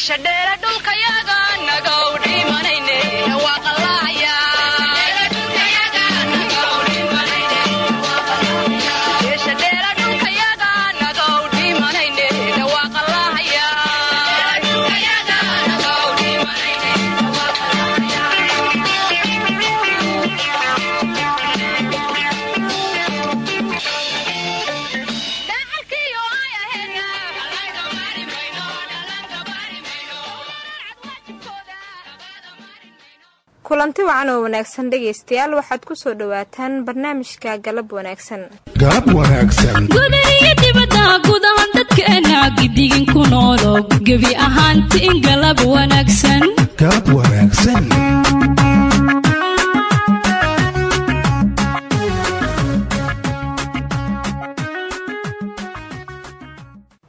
meesha dheera dhulkayaga naga kulanti wacan oo wanaagsan dhegaystayaal waxaad ku soo dhowaataan barnaamijka galab wanaagsan. Galab wanaagsan. Gudaiyo dibadda gudaha dadkeena gidigin ku noolo gebi ahaantiin galab wanaagsan. Galab wanaagsan.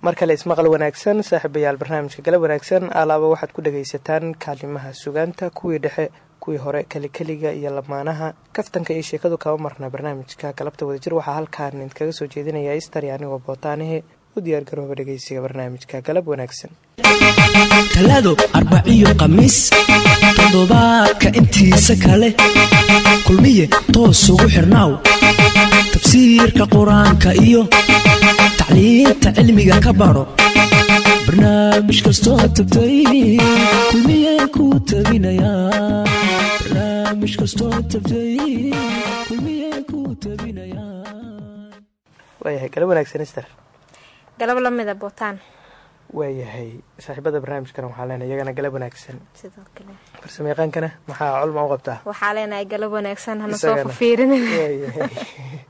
Mar kale ismaqal wanaagsan saaxiibayaal barnaamijka galab wanaagsan alaaba waxaad ku dhagaysataan kaalimaha sugaanta kuwii dhexe kuwii hore kelikeliga iyo lamaanaha. Kaftanka iyo sheekadu kaba marna barnaamijka galabta wadajir waxaa halkaan idinkaga soo jeedinaya istari anigoo bootaanihe u diyaargarooba dhegeysiga barnaamijka galab wanaagsan. Talaado arbaciyo khamiis toddobaadka intiisa kale. Kulmiye toos ugu xirnaaw tafsiirka qur'aanka iyo tacliinta cilmiga ka baro barnaamij kastoo kastoo tagtay kulmiye ku tabinayaa waayahay galab wanaagsan ister galab lamida bootaan. Waayahay saaxiibada barnaamijkana waxaa leenahay iyagana galab wanaagsan. Sidoo kale. Farsamo yaqaankana maxaa culma u qabtaa? Waxaa leenahay galab wanaagsan hana soo waayahay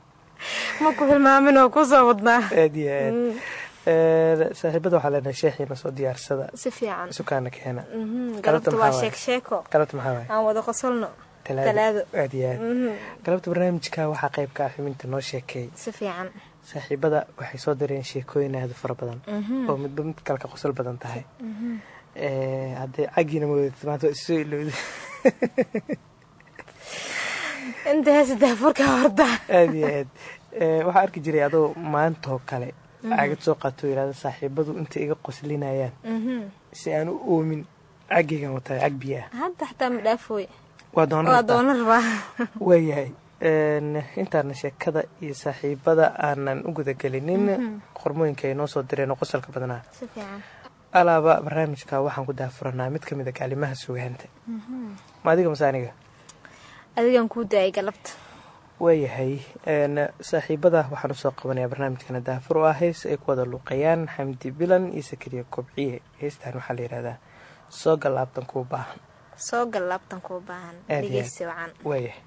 ma ku hilmaamin oo ku soo wadnaa. Aad iyo aad. Ee, saaxiibada waxaa leenahay sheexiina soo diyaarsada. Si fiican. Sukaana keena. Mhm, Galabta waa maxaa sheek sheeko. Galabta maxaa waaye aan wada qosolno. Talaado aad iyo aad. Mhm, galabta barnaamijka waxaa qayb ka ah xubinta noo sheekeey si fiican. Saaxiibada waxay soo direen sheekooyin aada fara badan. Mhm. oo midba mid kale ka qosol badan tahay. Ee, haddee cagiina mawadata maanta waa isoo ilowda inta heesada furka horta. Aad iyo aad. Waxaa arki jiray adoo maantoo kale cagad soo qaato yidhahda saaxiibadu inta iga qoslinayaan. Mhm. si aan u oomin cagaygan wataa cag biyo ah hadda xataa ma dhaafooy waa doona waa rabtaa. doona rabaa. Waayahay Een, intaana sheekada iyo saaxiibada aanan u gudagelinin qormooyinka ay noo soo direen oo qosolka badnaa. Alaaba barnaamijka waxaan ku daafuranaa mid ka mid a kaalimaha sugaanta ma adiga mase aniga adigan kuu daayay galabta waayahay Een, saaxiibada waxaan u soo qabanayaa barnaamijkana daafur oo ah hees ay ku wada luuqayaan xamdi bilan iyo sakariya kobciye. Heestan waxaa la yidhahdaa soo galaabtan kuu baahan. Soo gal laabtan kuu baahan. Waayahay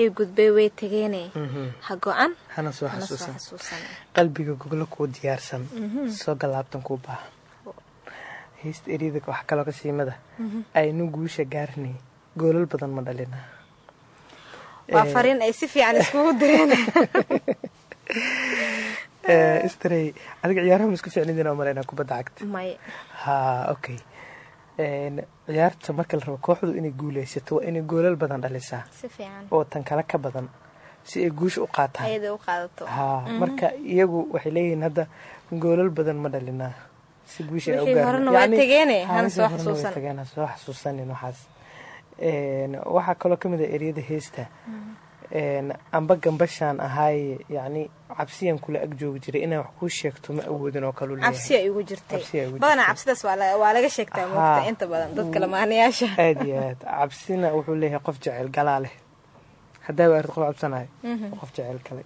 wixii gudbay way tegeene. Ha go-an? Hana soo xasuusan. qalbiga goglo kuu diyaarsan. Soo galaabtan kuu baahan. Heesta eryada wax kaloo ka siimada aynu guusha gaarnay. Goolal badan ma dhalinaa waa fariin ay si fiican iskugu direen. Strey adiga ciyaaraha ma isku ficnidin oo malaynaa kubadda cagta? Ha okay ciyaarta marka la rabo kooxdu inay guuleysato waa inay goolal badan dhalisaa. Oo tan kale ka badan si ay guusha u qaataan. Ayada u qaadato. Ha marka iyagu waxay leeyihiin hadda goolal badan ma dhalinaa si guusha ay u Wixii gaarno. horena waa Yacni, tegeene, ha, hana wixii soo horena way xasuusan. tegeen, ha soo xasuusanin waxaas. Waxaa kaloo ka mid ah eryada heesta. Een, amba gambashaan ahaaye yacni cabsiyan kula ag joogi jiray inaan wax kuu sheegto ma awoodin oo kaluu leeyahay. Cabsi ay ugu jirtay. Cabsi ay ugu badanaa jirtay. cabsidaas waa la- waa laga sheegtaa Haa. moogta inta badan dadka lamaanayaasha aad iyo aad. Cabsina wuxuu leeyahay qof jecel galaa leh. Haddaaba arid qof cabsanayo qof jecel kale.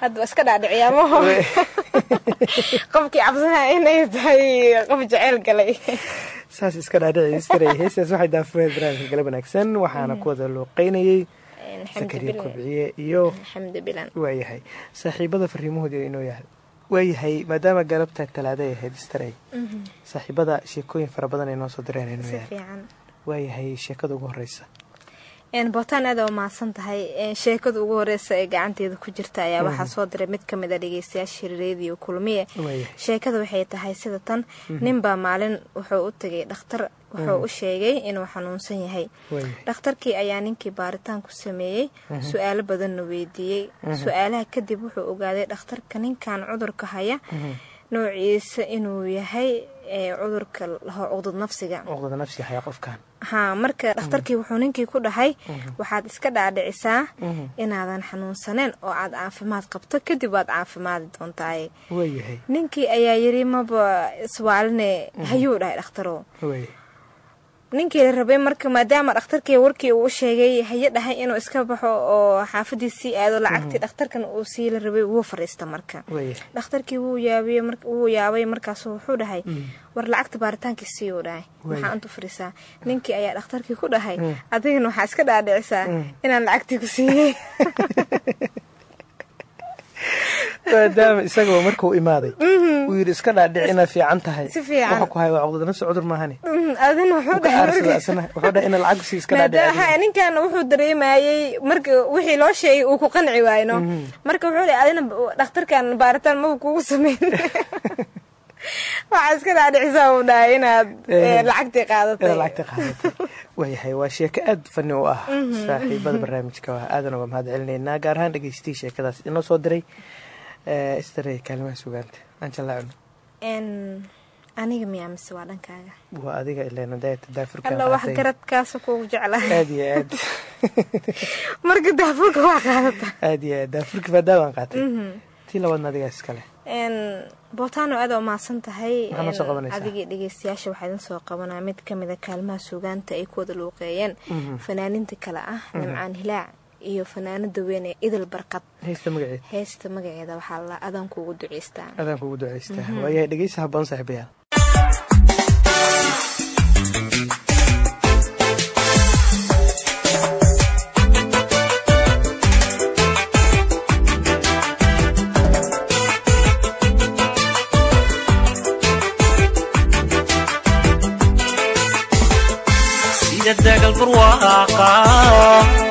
Hadda waa iska dhaadhiciyaa maho qofkii cabsanaya inay tahay qof jeceyl galay. Saas iska dhaadhici istaray heestaas waxay daafuheed barnaamijka galab wanaagsan. Waxaana ku wada looqeynayey bilan kobciye iyo waayahay saaxiibada fariimahooda inoo yahay waayahay maadaama galabta talaada ay ahayd istaray saaxiibada sheekooyin fara badan ay noo soo direen inoo yahay waayahay sheekada ugu horeysa bootaan aad waa mahadsan tahay sheekada ugu horeysa ee gacanteeda ku jirta ayaa waxaa soo diray mid ka mid a dhegeystayaasha reediyo kulmiye. Sheekada waxay tahay sida tan ninbaa maalin wuxuu u tegay dhakhtar wuxuu u sheegay inuu xanuunsan yahay. Dhakhtarkii ayaa ninkii baaritaan ku sameeyey su'aalo badanna weydiiyey. Su'aalaha kadib wuxuu ogaaday dhakhtarka ninkan cudurka haya noociisa inuu yahay cudurka cuqdad nafsiga haa marka dhakhtarkii wuxuu ninkii ku dhahay waxaad iska dhaadhicisaa inaadan xanuunsaneen oo aad caafimaad qabto kadib waad caafimaadi doontaaye ninkii ayaa yiri maba iswaaline hayuu dhahay dhakhtaro ninkii la rabay marka maadaama dhakhtarkii warkii uu sheegay haye dhahay inuu iska baxo oo xaafadii sii aado lacagtii dhakhtarkan uu sii la rabay wuu fariista marka. Dhakhtarkii wuu yaabay wuu yaabay markaasu wuxuu dhahay war lacagta baaritaankii sii uu dhahay. Maxaa intu fariisaa ninkii ayaa dhakhtarkii ku dhahay adigana waxaa iska dhaadhicisaa inaan lacagtii ku siiyey maadaama isagaba markuu imaaday uu yidhi iska dhaadhic inaad fiican tahay. Waxa ku haya waa cuqdada nafsi cudur maahane adina wuxuu dhahay ina lacag sii iska dhaadhic ha ninkan wuxuu dareemayey marka wixii loo sheegay uu ku qanci waayno. Marka wuxuu dhahay adina dhakhtarkan baaritaan maba kugu sameyn. Waxaa iska dhaadhicisaa uu dhahay inaad lacagtii qaadatay. waayahay waa sheeko aad fani u ah. Saaxiibada barnaamijka waa aadan uga mahad celinaynaa gaar ahaan dhegeystiyi sheekadaas inoo soo diray istarey kaalimaha sugaanta aan jallacno En, aniga miyaa mise waa dhankaaga? Waa adiga ileen daayata daafurka alla wax garadkaasa kugu jeclahay. Aad iyo aad. Marka daafurka waa qaadata. Aad iyo aad. Daafurka faadaawaan qaatay. Tii labaadna adigaa iskale En, bootano aad waa mahadsan tahay adigii dhegeystayaasha waxaa idin soo qabanaa mid ka mid a kaalmaha suugaanta ay ku wada luuqeeyeen. Fanaaniinta kale ah nimcaan hilaac iyo fanaanada weyn ee idil barqad heesta magaceeda waxaa la adaan kuugu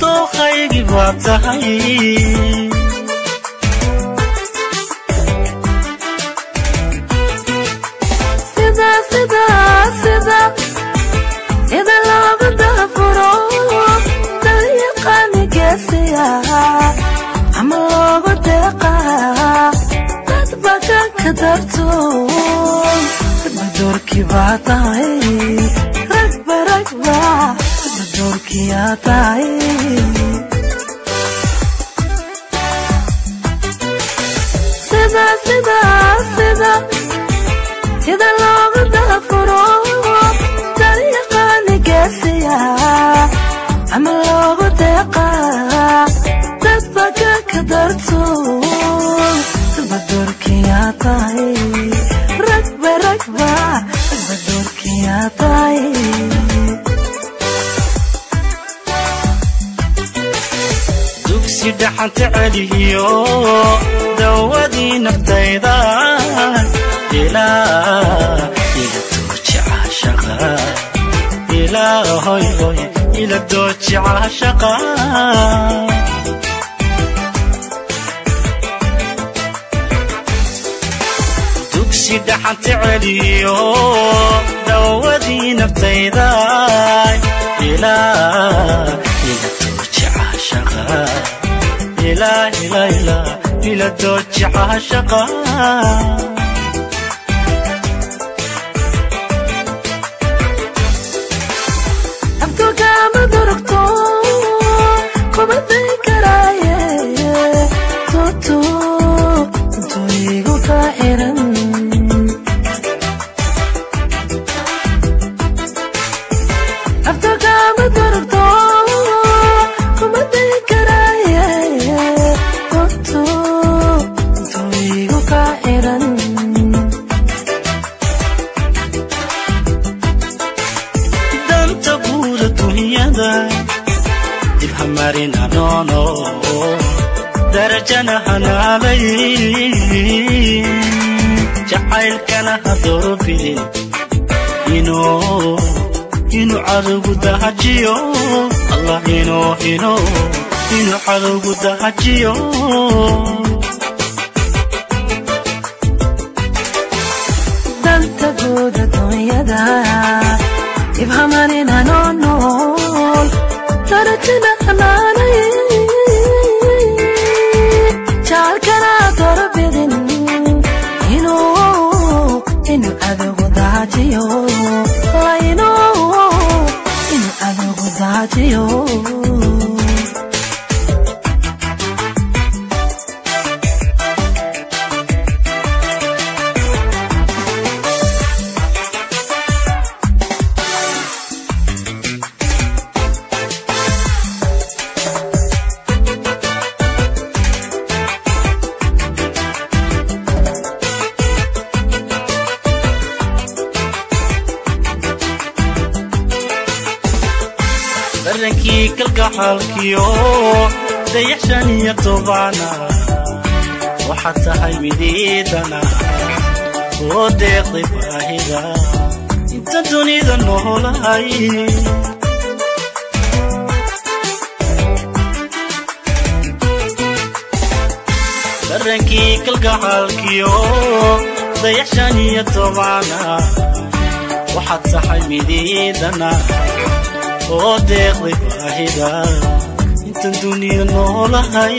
dooqaygii baa tahay sida loogu daafuro dariiqani geesiya ama loogu deeqaa dad bakan ka darto badoorkii baa tahay tahay sida dugsi dhaxanta celiyo dawadii naftayda ila dooji caashaqa dugsi dhaxanta celiyo dawadii naftayda ilaa ilaa ilaa ila dooji caashaqa doorobidin inuu inuu cadowgu dahajiyo. Allah inuu inuu inuu cadowgu dahajiyo midiidana oo deeqday baahida intan duniya noolahay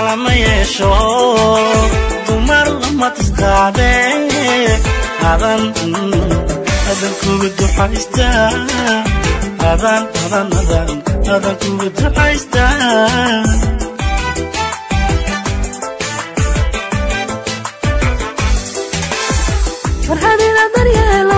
kalama yeesho. Dumar lama tisqaade. Adan adan kugu ducaysta adan adan adan adan kugu ducaysta farxadina daryeelo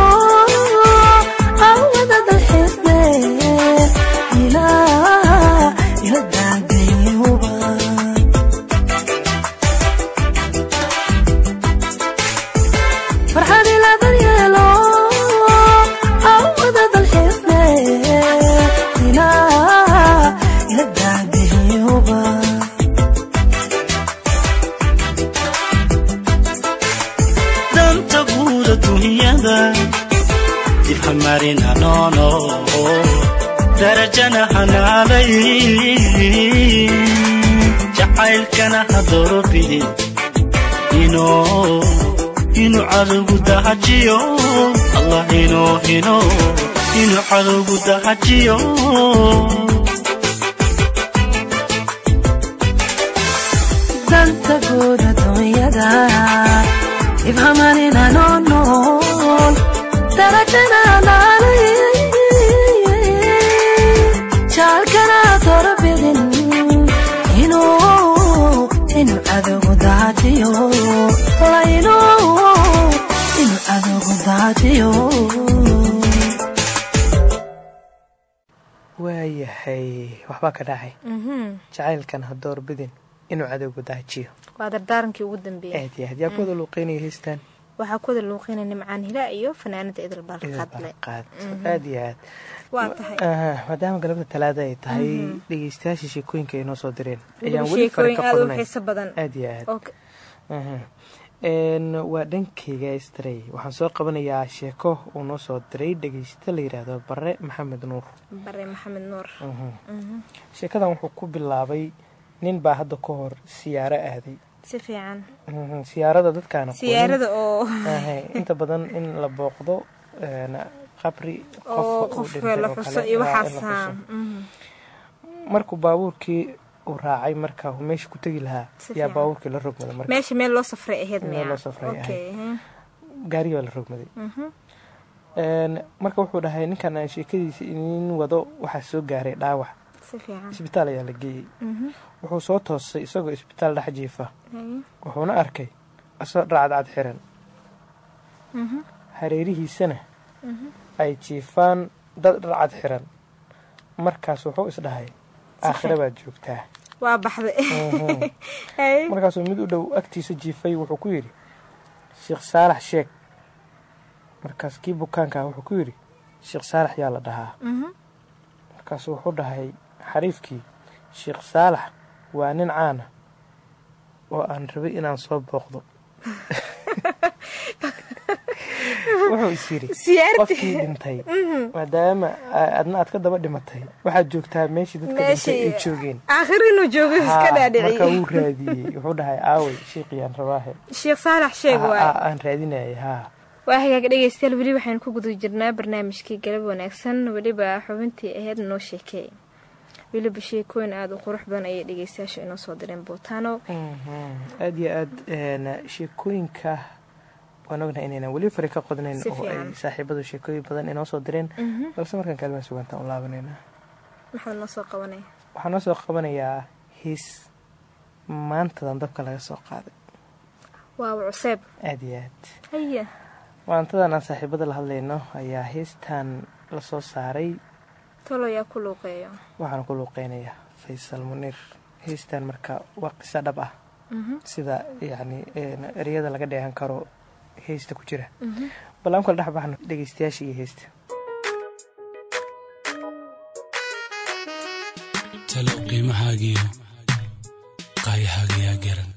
jacaylkana hadoorobidin inuu inuu cadowgu dahajiyo. Allah inuu inuu cadowgu dahajiyo. Danta guud adduunyada ibhamanina noo nool darajana naalay waayahay waxbaa ka dhacay. Mhm. jacaylkan ha doorbidin inuu cadowga daajiyo. Waa dardaarankii ugu dambeeyey. Aad iyo aad yaa ku wada luuqeynaya heystaan waxaa ku wada luuqeynaya nimcaan hilaa iyo fanaanada idil qaad aad iyo aad. Waa tahay. Aha, maadaama galabta talaada ay tahay dhegeystayaasha sheekooyinka ay noo soo direen. Ayaan weli sheekooyin ka qodnay. aad iyo aad waa dhankayga stray. Waxaan soo qabanayaa sheeko uu noo soo diray dhegeysta la yidhaahdo bare maxamed nuur. Bare maxamed nuur. Mhm. sheekadan wuxuu ku bilaabay nin baa hadda ka hor siyaaro aaday. Si fiican. Mhm, siyaarada dadkaana siyaarada oo. Inta badan in la booqdo qabri mhm. markuu baabuurkii uu raacay marka meesha ku tegi lahaa Si yaa fiican. baabuurkii la rogmaday marka meesha meel loo safray ahayd Meel miya loo safray ahayd. Okay, mhm. gaari baa la rogmaday Mhm. Een, marka wuxuu dhahay ninkan aan sheekadiisa inin wado waxaa soo gaaray dhaawac isbitaal ayaa la geeyey Mhm. wuxuu soo toosay isagoo isbitaal dhex jiifa wuxuuna arkay asoo dhacadcad xiran Mhm. hareerihiisana ay jiifaan dad dhacad xiran markaas wuxuu isdhahay aakhira baad joogtaa. Waa baxday. Markaasuu mid u dhow agtiisa jiifay wuxuu ku yidhi sheekh saalax sheeg. Markaas kii bukaankaa wuxuu ku yidhi sheekh saalax yaa la dhahaa. Mhm. markaasuu wuxuu dhahay xariifkii sheekh saalax waa nin caana oo aan rabay inaan soo booqdo wuxuu is siyaarti qofkii dhintay. Maadaama a- adna aad ka daba dhimatay waxaad joogtaa meeshii dadka dhintay ay joogeen. Marka wuu raadiyey wuxuu dhahay aaway sheeqiyaan rabaahe sheekh saalax sheeg aan raadinayay haa. Waa hagaag dhegeystayaal weli waxaynu ku guda jirnaa barnaamijkii galab wanaagsan. Weliba xubintii ahayd noo sheekeey weliba sheekooyin aada u qurux badan ayay dhegeystayaasha inoo soo direen buutaano Mhm. aad iyo aad sheekooyinka waan ognahay inaynan weli fari ka qodnayn oo ay saaxiibadu sheekooyin badan inoo soo direen. Balse markaan kaalmaha sugantaan u laabanayna waxaa noo soo qabanayaa hiis maantadan dabka laga soo qaaday. Aad iyo aad. Maantadan aan saaxiibada la hadlayno ayaa heestan la soo saaray. Tolo yaa ku luuqeeyo. Waxaana ku luuqeynaya faysal muniir. Heestan marka waa qiso dhab ah. Sida yacni een, ereyada laga dheehan karo heesta ku jira. Bal aan kala dhex baxno dhegeystayaasha iyo heesta. Talow qiimahaagiyo qaayahaaga yaa garan.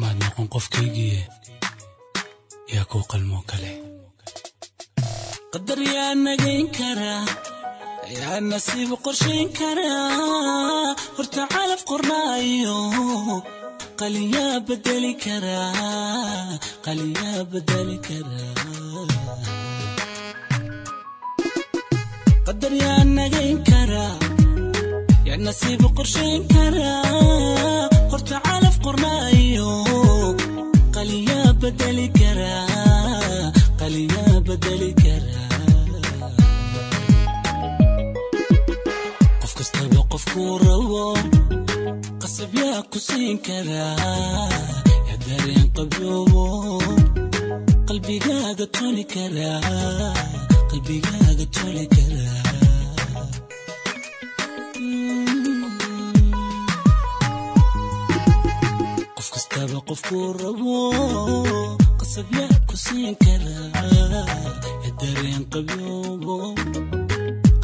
Maad noqon qofkaygiiye yaa kuu qalmoo kale. Qadar yaa nagayn karaa yaa nasiib qorshayn karaa horta calaf qornaayo qalinyaa bedeli karaa qalinyaa bedeli karaa qadar yaa nagayn karaa yaa nasiib qorshayn karaa horta calaf qornaayo qalinyaa bedeli karaa qalinyaa bedeli karaa qof kastaba qofkuu rabo qasab yaa ku siin karaa yaa dareen qabyoobo qalbigaaga toli karaa qalbigaaga toli karaa qof kastaba qofkuu rabo qasab yaa ku siin karaa yaa dareen qabyoobo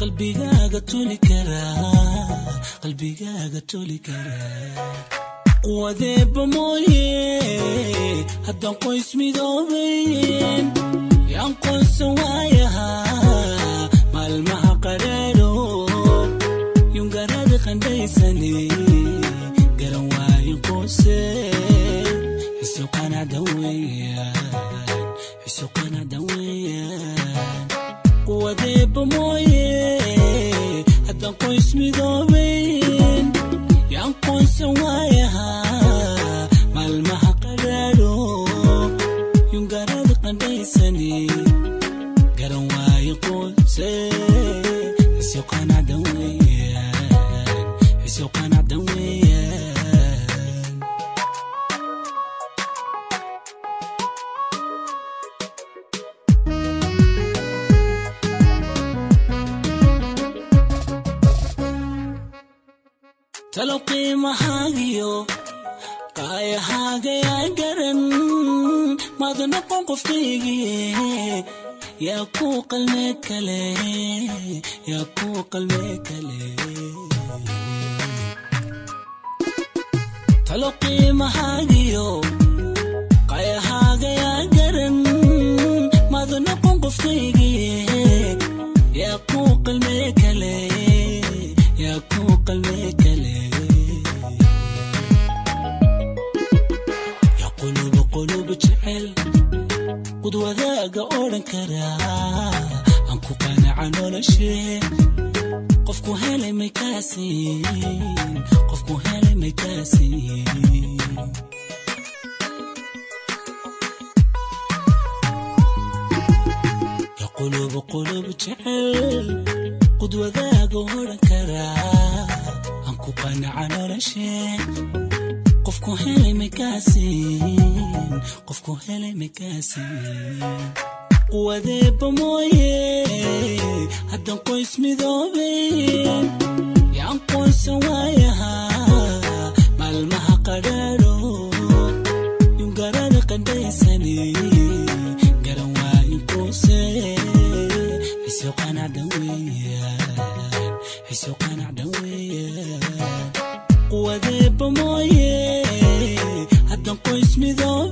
qalbigaaga toli karaa qalbigaaga toli karaa quwadeeba mooye haddaan qoys midoobayn yaan qoonsan waayahaa maalmaha qadhaadho yungarada qandhaysane garan waayin qoose xiso qanacdan weeyaan xiso qanacdan weeyaan quwadeeba mooye haddaan qoys midoobayn yaan qoonsan waayahaa maalmaha qadhaadho yungarada qandhaysane garan waayin qoose qofkaygii yaa kuu qalmee kale yaa kuu qalmee kale. Talo qiimahaagiyo qaayahaagaa garan maada noqon qofkaygii yaa kuu qalmee kale yaa kuu qalmee kale karaa aan ku qanaca noloshee qofku helay may kaasiin qofku helay may kaasiin yaa quluba quluba jecel qudwadaaga odhan karaa aan ku qanaca noloshee qofku helay may kaasiin qofku helay may kaasiin quwadeeba mooye haddaan qoys midoobayn yaan qoonsan waayahaa maalmaha qadhaadho yungarada qandhaysane garan waayin qoose xiso qanacdan weeyaan xiso qanacdan weeyaan quwadeeba mooye haddaan qoys midoobayn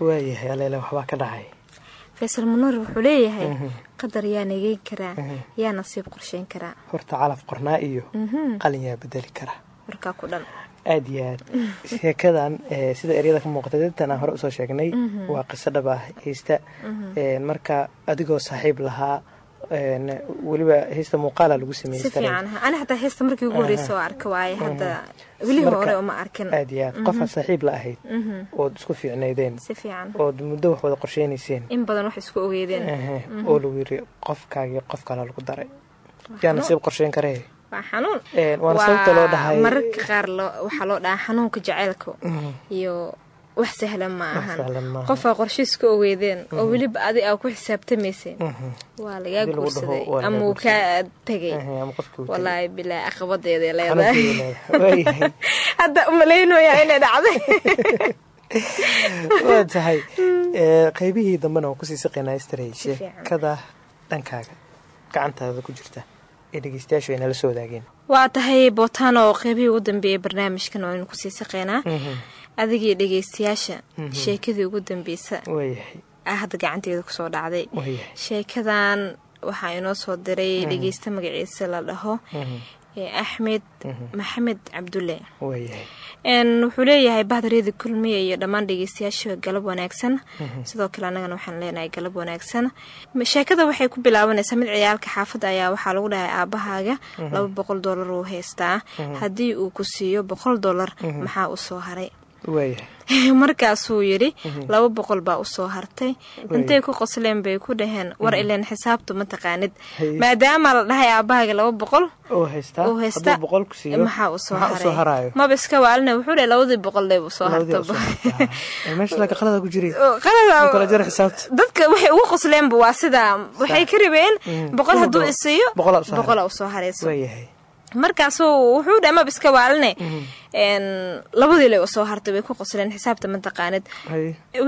waayahay aleele waxbaa ka dhacay. Faysal munuur wuxuu leeyahay qadar yaa nageyn karaa yaa nasiib qorshayn karaa. Horta calaf qornaa iyo qalin yaa bedeli kara warkaa ku dhan. Aada iyo aad. Sheekadan eh, sida eryada ka muuqata dadtan aan hore u soo sheegnay waa qiso dhab ah heysta Eh, marka adigoo saaxiib lahaa weliba heysta muuqaala lagu heesta aada iyo aad qofaad saaxiib la ahayd ood isku fiicnaydeen ood muddo wax wada qorsheynayseen Ehe, oo lagu yiri qofkaagii qof kale lagu daray. Yaa nasiib qorsheyn karee Een, waana sababta loo dhahay wax sahlan ma ahan qofaa qorshiis ka ogeydeen oo weliba adi aa ku xisaabtamayseen. Waa lagaa guursaday ama uu kaa uu tegay. walaahi bilaa Xanuunkeeda leedahay. Hadda u malaynaya inay dhacday. Waa tahay. Ee, qaybihii dambena waan ku sii Si fiican. sheekada dhankaaga gacantaada ku jirta ee dhegeystayaashu ay nala soo wadaageen. Waa tahay bootaan oo qeybihii ugu dambeeyay barnaamijkan oo aynu ku sii saqeynaa adigii dhegeystayaasha sheekadii ugu dambeysa ah hadda gacanteeda ku soo dhacday. Sheekadan waxaa inoo soo diray dhegeysta magaciisa la dhaho ee axmed maxamed cabdulle. Wuxuu leeyahay bahdareeda kulmiya iyo dhammaan dhegeystayaasha galab wanaagsan. Sidoo kale annagana waxaan leenahay galab wanaagsan. Sheekada waxay ku bilaabanaysaa mid ciyaalka xaafadda ayaa waxaa lagu dhahay aabahaaga. Laba boqol dollar uu haystaa. Haddii uu ku siiyo boqol dollar maxaa u soo haray markaasuu yidhi laba boqol baa u soo hartay. Intay ku qosleen bay ku dhaheen? War ileen xisaabtu ma taqaanid. Maadaama la dhahay aabahaaga laba boqol haysta. boqol maxaa u soo haray? maba iska waalina wuxuu dhahay labadii boqol dheeb u soo Labadii harta u soo hartaa. Ee, meesha laga qalada ku jiray qalada Ku kala jara xisaabta. dadka waxay ugu qosleenba waa sidaa waxay ka rabeen boqol Kuwa hadduu isiiyo boqolaa u soo harayso markaasuu wuxuu dhahay maba iska waaline labadii le u soo hartay way ku qosleen xisaabta ma taqaanid.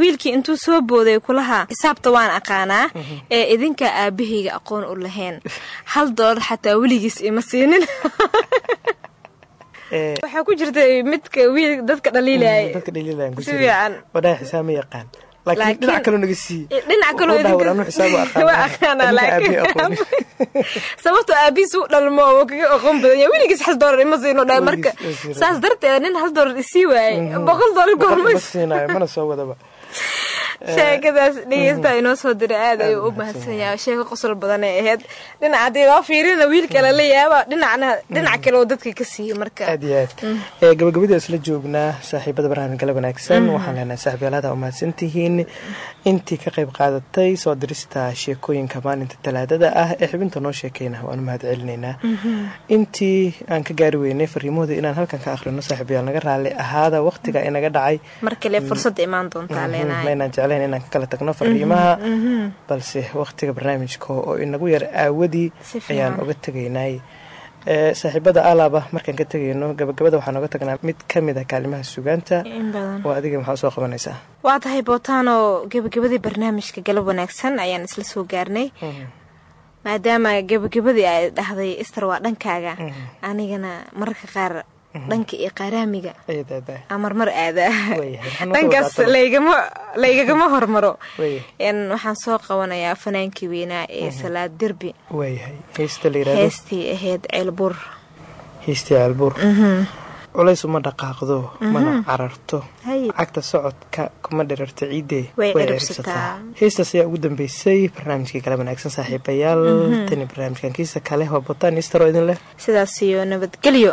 Wiilkii intuu soo booday kulahaa xisaabta waan aqaanaa ee idinka aabahayga aqoon u lahayn. Hal doolar xataa weligiis ima siinin. Waxaa ku jirta midka wiil dadka ku si fiican. Wadhaha xisaab ma yaqaan sababtoo aabihiis u dhalmo oo kaga aqoon badan yahay. Weligiis hal doolar ima siino dhahay marka saas darteed nin hal doolar isii boqol doolar Boqol goorma wadaba sheekadaas dhegeysta inoo soo diray aad ayuu u mahadsan yahay. sheeko qosol badan ay ahayd. Dhinaca haddii loo fiirina wiilka lala yaaba. Dhinacna dhinac kale oo dadka ka siiyo marka. Aad iyo aad. Ee gabagabadii isla joognaa saaxiibada barnaamij gala wanaagsan waxaan leenahay saaxiibyaalada umahadsan tihiin. Intii ka qayb qaadatay soo dirista sheekooyinka maalinta talaadada ah ee xibinta noo sheekeyna waanu mahad celinaynaa. Intii aan ka gaari weynay fariimahooda inaan halkan ka akhrino saaxiibayaal naga raalli ahaada waqtiga inaga dhacay. Mar kale imaan doontaa leenahay jeclayn inaan ka kala tagno fariimaha. Balse waqtiga barnaamijka oo inagu yar aawadii ayaan uga tegaynay. Ee saaxiibada alaaba markaan ka tegayno gabagabada waxaan oga tagnaa mid ka mid a kaalimaha sugaanta oo adiga maxaa u soo qabanaysaa waa tahay bootaano gebagabadii barnaamijka galab wanaagsan ayaan isla soo gaarnay. Maadaama gebagabadii ay dhahday ister waa dhankaaga. Anigana mararka qaar dhanka iyo qaaraamiga ayadaada aa marmar aadaa dhankaas laygagama hormaro. Waxaan soo qabanayaa fanaankii weynaa ee salaad derbi. Heestii ahayd. Heestii albuur culays uma dhaqaaqdo mana cararto. Hay. cagta socodka kuma dherarto ciidee Way ciribsataa heestaas ayaa ugu dambeysay barnaamijkii kale wanaagsan saaxiibayaal. Tani barnaamijkan kiisa kale waa botaan istaro idin leh. Sidaas iyo nabadgelyo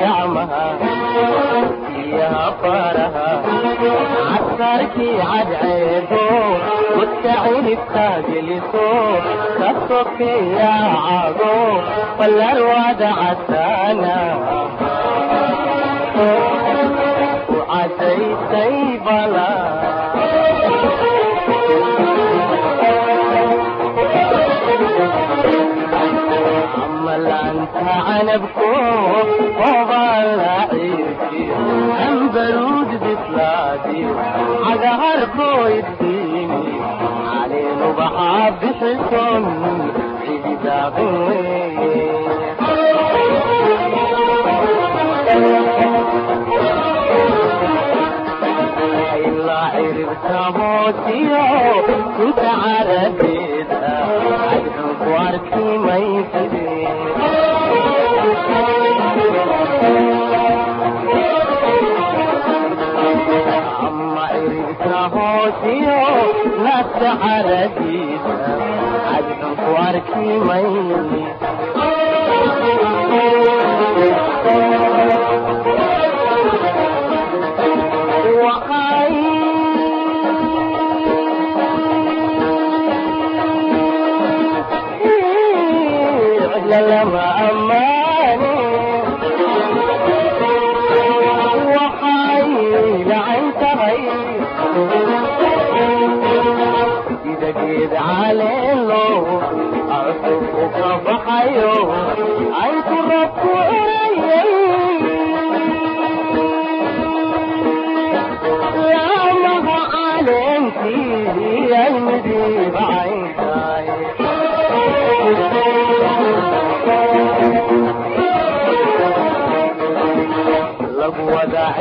gacmaha biyaha faraha casarkii cadceedo wadka ciribka geliso ka sokeeya cago ballarwada casaana ku cadaysay bala amalaanta canabko ciirkiyo ambaruud bislaadiyo cagaharkoo iftiimi caleen ubaxaa bixison cididaaqin ilaa ciribta hoosiyo kunta caradeeda ku arki mayside ama ciribta hoosiyo nafta caradiisa cadxun ku arki may lama ammaane waxay lacan tahay sidageed caleelo cusub u ka baxayo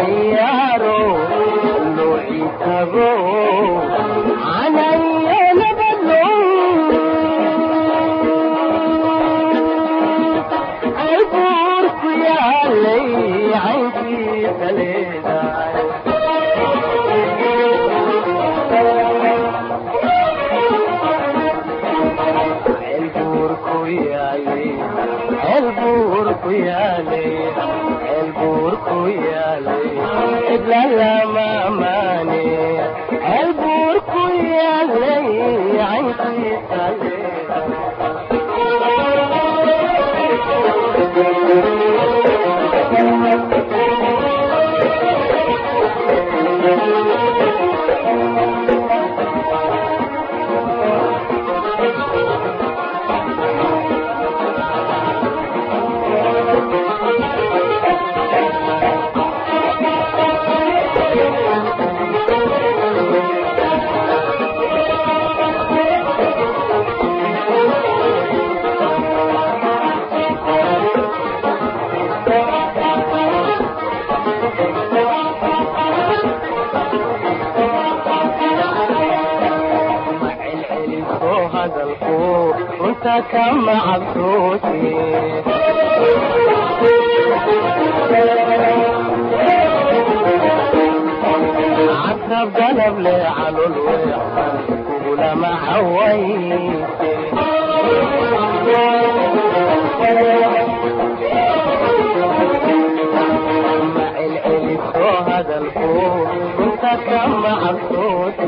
ciyaaro loo ciitago canayo nabadno ay buur ku yaalay caynkiisa runta kama cabsooti casab galab le calol weexsan kugulama cawayse hadalku runta kama cabsooti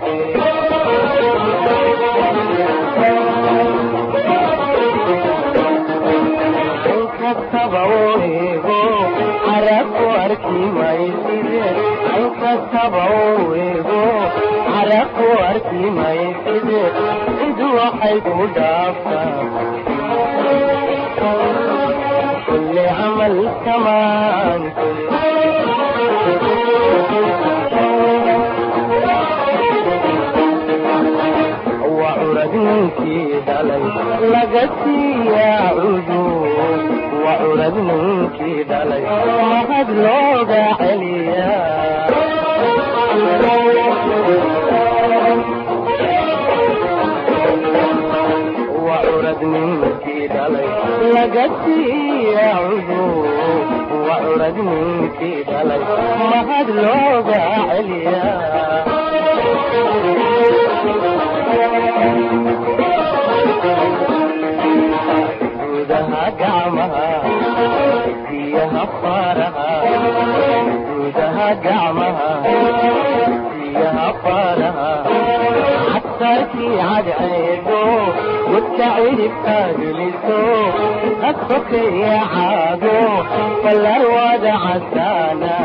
ninkii dhalay laga siiyaa curad ninkii dhalay mahad looga celiyaa waa curad ninkii dhalay laga siiyaa cuduud waa curad ninkii dhalay mahad looga celiyaa gudaha gacmaha biyaha faraha gudaha gacmaha biyaha faraha xasaarkii cadceedo wadka ciribka geliso hadfokaya caago ballar wada casaana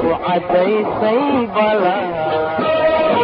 ku cadaysay balaa